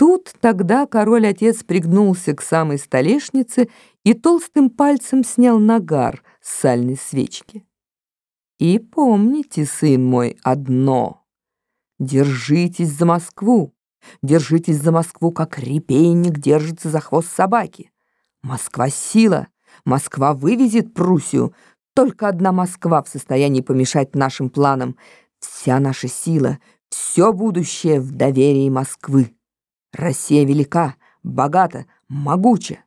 Тут тогда король-отец пригнулся к самой столешнице и толстым пальцем снял нагар с сальной свечки. И помните, сын мой, одно. Держитесь за Москву. Держитесь за Москву, как репейник держится за хвост собаки. Москва — сила. Москва вывезет Пруссию. Только одна Москва в состоянии помешать нашим планам. Вся наша сила, все будущее в доверии Москвы. Россия велика, богата, могуча.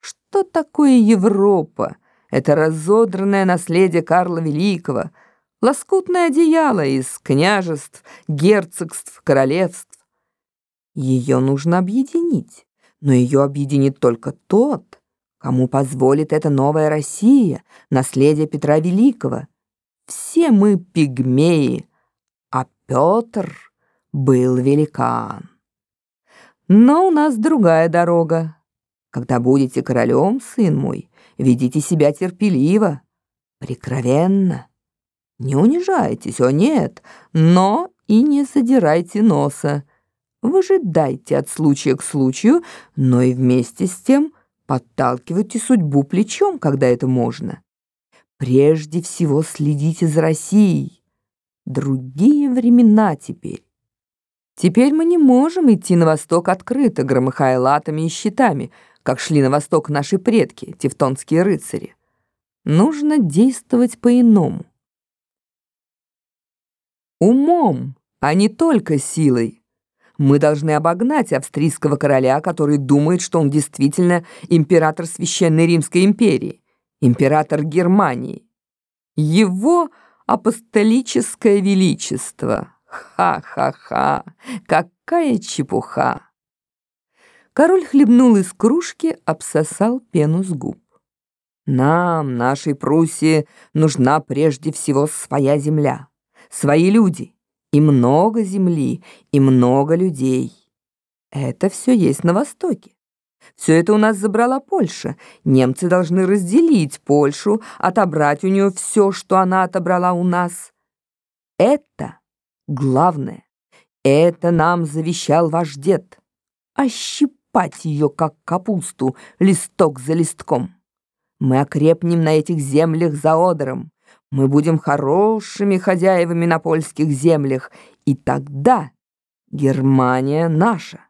Что такое Европа? Это разодранное наследие Карла Великого, лоскутное одеяло из княжеств, герцогств, королевств. Ее нужно объединить, но ее объединит только тот, кому позволит эта новая Россия, наследие Петра Великого. Все мы пигмеи, а Петр был великан. Но у нас другая дорога. Когда будете королем, сын мой, ведите себя терпеливо, прикровенно. Не унижайтесь, о нет, но и не задирайте носа. Выжидайте от случая к случаю, но и вместе с тем подталкивайте судьбу плечом, когда это можно. Прежде всего следите за Россией. Другие времена теперь. Теперь мы не можем идти на восток открыто, громыхая латами и щитами, как шли на восток наши предки, тевтонские рыцари. Нужно действовать по-иному. Умом, а не только силой. Мы должны обогнать австрийского короля, который думает, что он действительно император Священной Римской империи, император Германии. Его апостолическое величество — Ха-ха-ха! Какая чепуха! Король хлебнул из кружки, обсосал пену с губ. Нам, нашей Пруссии, нужна прежде всего своя земля, свои люди, и много земли, и много людей. Это все есть на Востоке. Все это у нас забрала Польша. Немцы должны разделить Польшу, отобрать у нее все, что она отобрала у нас. Это Главное, это нам завещал ваш дед. Ощипать ее, как капусту, листок за листком. Мы окрепнем на этих землях за Одером. Мы будем хорошими хозяевами на польских землях, и тогда Германия наша.